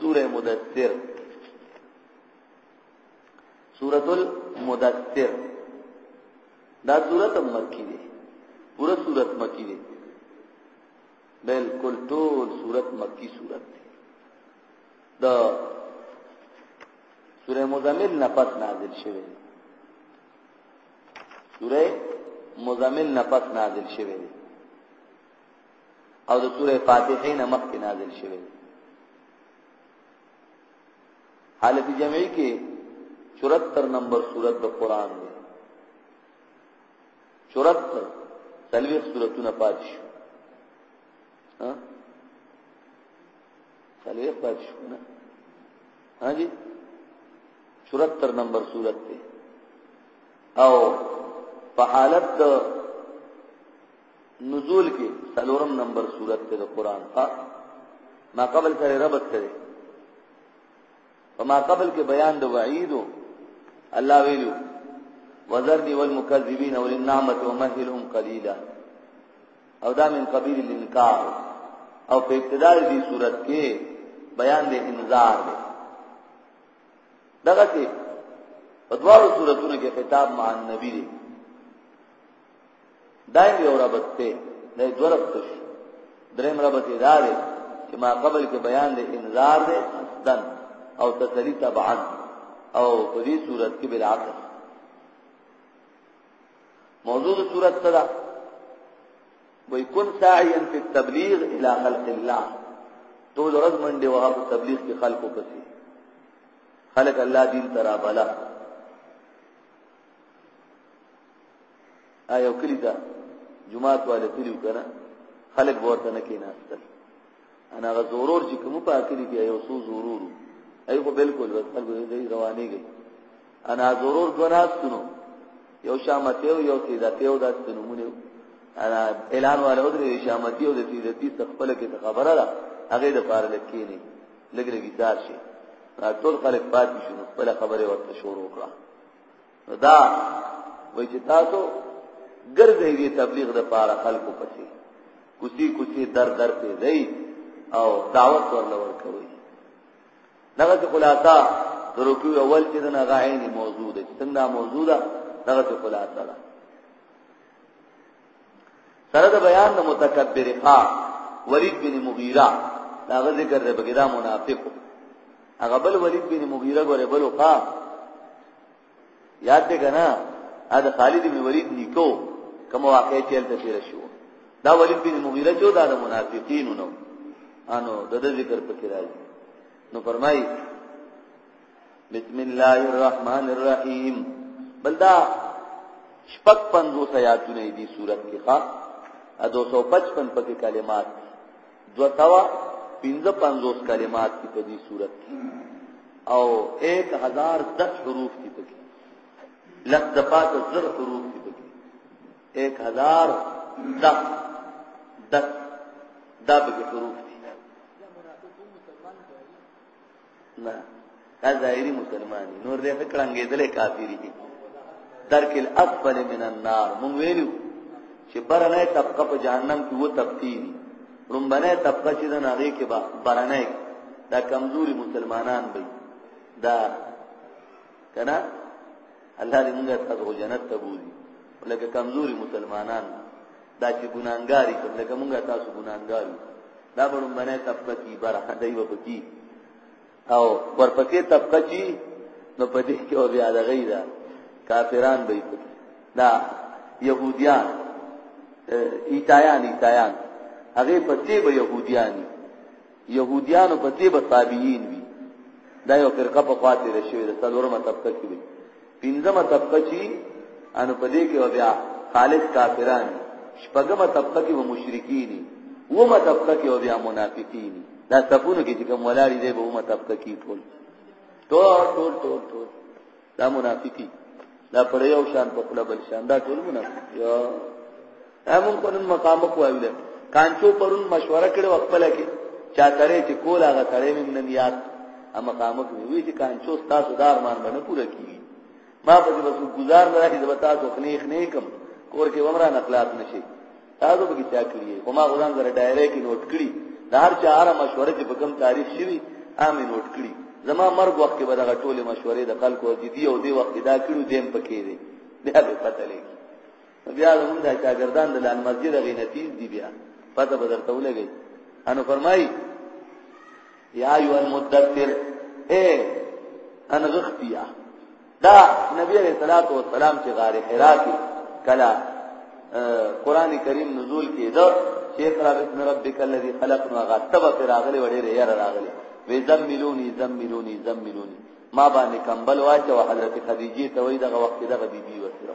سوره مدثر سوره المدثر دا سوره مکی دی پورا سوره مکی دی بالکل ټول سوره مکی سوره دی دا سوره مزمل نه پس نازل شوه سوره مزمل نه پس نازل شوه او د سوره فاتحه نه مخکې نازل شوی حالت جمعي کې 74 نمبر سورته د قران دی 74 تلويخ سورتونه پات شو ها تلويخ پات شو نه ها جی 74 نمبر سورته دی او په حالت د نزول کې څلورم نمبر صورت ته قرآن ها ما قبل سره ربط کړي په ما قبل کې بیان د وعید الله ویلو وذرني والمكذبين وللنعمه ومهلهم قليلا او دا من قبیل الانکار او په ابتدا دې صورت کې بیان دې انذار دی دغه کې په دوارو صورتونو کې خطاب مع النبی دی دا یو ربط ته نه دوه ربط شي دریم ربط دا دی چې ما قبل کې بیان دی انذار دی دن او تسلی تبعا او په دې صورت کې بل عقل موضوع صورت څه ده وای کن ساعیا فی التبلیغ الی خلق الله ټول ورځ منډه وه په تبلیغ کې خلکو پسې خلق الله دین ترا بلا آیا یو کلی ته جمعات والے تلیو کنه خلک به ورته نه کېناستل انا غ ضرور چې کوم په اخري کې یو څو ضرور ای خو بالکل بس خلک دې رواني گئی انا ضرور ګناستنو یو شامته یو سیدته یو داستنو مونږ انا اعلان والے ودرې شامته یو د سیدتی خپل کې خبره ده هغه د پاره لکې نه لګ لګی دار شي ټول خلک پاتې شنو خپل خبره ورته شروع کړه نو دا وای چې تاسو ګرځي دي تبلیغ د پاره خلکو پسې کوسی کوسی در در په دی او دعوت ورل ورکوي دغه خلاصہ درکو اول چې نه غایني موضوع ده څنګه موضوع ده دغه خلاصہ ده سره د بیان د متکبر قا ولید بن مغیره دا غ ذکر دی بګی دا منافق هغه بل ولید بن مغیره ګوره بل قا یاد دی کنه ا د خالد بن ولید نیکو کوم واقع چیل ته تیر شو دا ولید بن مغیره جو دا د منافقینو نو انو د ذکر پکې راځي نو فرمایي بسم الله الرحمن الرحیم بلدا شپږ پنځو سیاتونه دي صورت کې ښا 255 پکې کلمات دو توا 55 کلمات دي په دې صورت کې او 1010 حروف دي پکې لږ د پاتې زر حروف دي پکې 1010 دغه دغه حروف نه دا ظاهري مسلمان نور دې فکرانګې دلې کافری دي درک الاسفل من النار مونږ ویلو چې برنه طبقه په جهنم کې وو تپتی دي رومبنه طبقه چې د ناغې کې با برنه دا کمزوري مسلمانان وي دا کنا الله دې موږ تاسو جنت ته بوزي لکه کمزوري مسلمانان دا چې ګناګاری کوم لکه مونږه تاسو ګناګارو دا به لومبنه طبقه کی برخه دی و پکی او ورپسې طبقه کی نو په دې کې او بیا د غیره کافران به دا يهوديان ایتایان ایتایان هغه پسې به يهوديان يهوديان پسې به تابعین وي دا یو فرقه په خاطر شوی د څلورمه طبقه کې پنځمه طبقه چې ان په دې کې بیا خالص کافران شپږمه طبقه کې به مشرکین ومه طبقه کې بیا منافقین دا صفونه کې چې کوم ولاړی دی به ومه طبقه کې ټول ټول ټول ټول ټول دا منافقی دا پر یو شان په خپل بل شان دا ټول منافق یا همون پرون مقامک وایو ده کانچو پرون مشوره کړو خپل کې چا ترې چې کول هغه ترې مم نن یاد ا مقامک وی چې کانچو تاسو دار مان باندې پوره کیږي ما په دې بس گزار نه راځي زبتا تو خنیخ نه کم کور کې ومره نقلات نشي تاسو به چا کړی او ما غوړان زره ډایره کې نوٹ کړی د هر چا هر مشوره چې په کوم تاریخ شوی امه نوٹ کړی زما مرګ وخت کې به دغه ټوله مشورې د خلکو جدي او دی وخت دا کړو دیم پکې دی بیا به پته لګي بیا هم دا شاګردان د لال مسجد غي نتیز دی بیا پته به درته ولګي انو فرمای یا ایو المدثر اے انغختیا دا نبی علیہ الصلوۃ والسلام چې غار حرا کې کلا قران کریم نزول کېده چې اقرا بسم ربک الذی خلق نو هغه تبه راغلی وړي یې راغلی وی زملونی زملونی زملونی ما باندې کمبل واچو حضرت خدیجه ته وای دغه وخت دغه بیبي وسره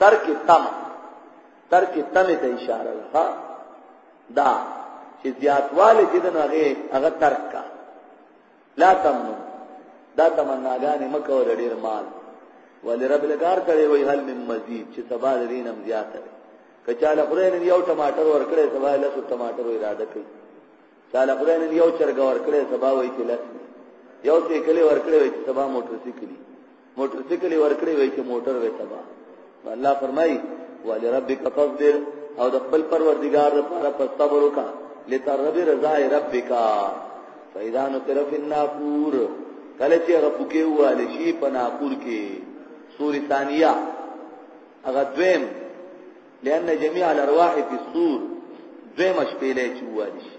ترک تم ترک تم ته اشاره ده دا چې زیاتواله چې دنو هغه هغه ترک کا لا تمنو دا تمناګانې مکه ول ډیر مال ولې رب لګار کړي وای هل من مزید چې سبا دینم زیات دی کچاله خدای نن یو ټماټر ورکړي سبا له څو ټماټر اراده کوي چاله خدای نن یو چرګ ورکړي سبا وای چې لس یو څه کلی ورکړي وای چې سبا موټر سیکلی موټر سایکل ورکړي وای چې موټر وې تبا الله فرمایي ولربک فاصبر او د خپل پروردگار لپاره په صبر وکړه لترضي رضا ربک فاذا نقر في النافور کله چې هغه پکې واله شي په ناپور کې سوري ثانیه هغه دویم لأن جميع الارواح في السور دویم شپېلې چواله شي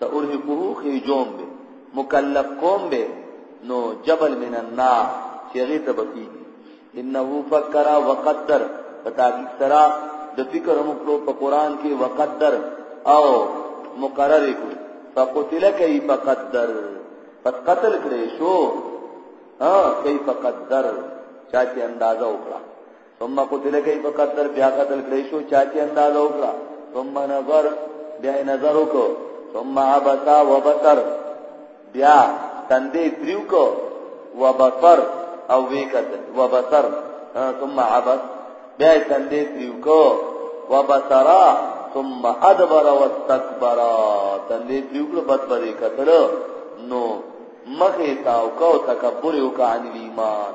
سأرهقه خیجوم به مکلف قوم به نو جبل من النار چې هغه ته بکی انه فکر وقدر پتا کی سرا د فکر هم کړو په قران کې وقدر او مقرر کو فقتل کیف قدر پس قتل کړي شو ها کیف قدر چا چې اندازه وکړه ثم قتل کیف قدر بیا قتل کړی شو چا چې انداز وکړه ثم نظر بیا نظر وکړو ثم عبسا وبصر بیا تندې دریو کو وبصر او وی قتل وبصر ثم عبس بیا تندې دریو کو وبصر ثم ادبر واستكبر تندې دریو کو بد بد قتل نو مخه تاو کو تکبر وکړ عن ایمان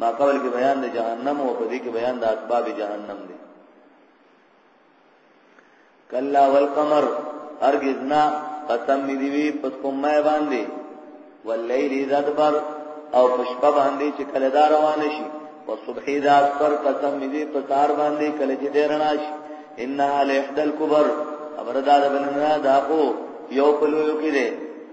ما قبل کې بیان د جهنم او په دې کې بیان د اسباب جهنم دی کلا والقمر هرگز نه قسم می دی وی پس کومه باندې واللیل اذا ادبر او پشپ باندې چې کله دا روان شي او صبح اذا پر قسم می دی په تار باندې کله چې درنا شي انها لحد الكبر خبردار بننا دا کو یو په لویو کې ده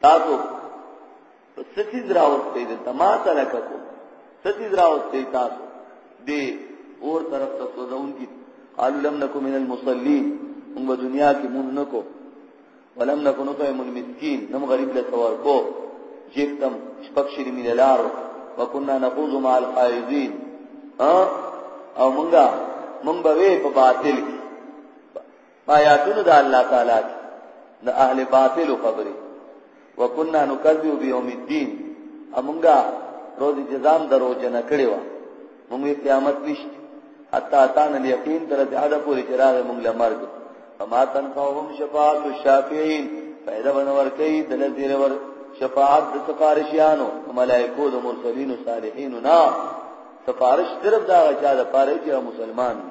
تاسو ستی دراوت دی ته ما سره کو ستی دراوت دی تاسو دی اور طرف ته سوزون کی قالو لم نکو من المصلین موږ دنیا کې مونږ نکو ولم نکو نو ته مونږ مسکین نم غریب له ثواب کو جیتم شپک شری مل لار وکنا نقوز مع القائدین او مونږه مونږ به په باطل کې آیاتونو د الله تعالی د اهل باطل خبرې وکنا نکذب بیوم الدین امونګه روز جزام درو جن کړي وا موږ قیامت نشته حتا تان الیقین تر دې اړه پوری چراغ موږ لمرګ فما تنفعهم شفاعت الشافعین پیدا بنور کوي د لذیر ور شفاعت د سفارشیانو ملائکو د مرسلین او صالحین نه سفارش طرف دا غچا د پاره چې مسلمان دي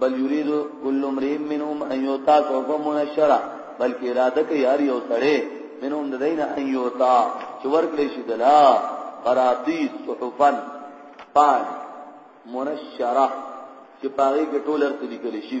بل یرید کل امرئ منهم ان یوتا صحف منشرا بلکې اراده کوي هر یو سړی منهم د دینه ان یوتا چې ورکړي شي دلا قراتی صحفن پان منشرا چې پاره کې ټول ارته لیکل شي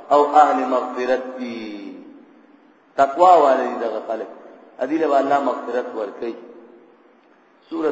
او اهل مغفرت دي تقوا والي دغه خلک ادي له الله مغفرت ورکړي سورۃ